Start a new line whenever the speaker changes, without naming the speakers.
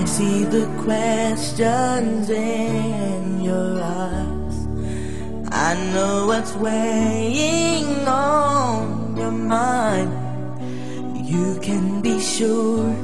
I see the questions in your eyes. I know what's weighing on your mind. You can be sure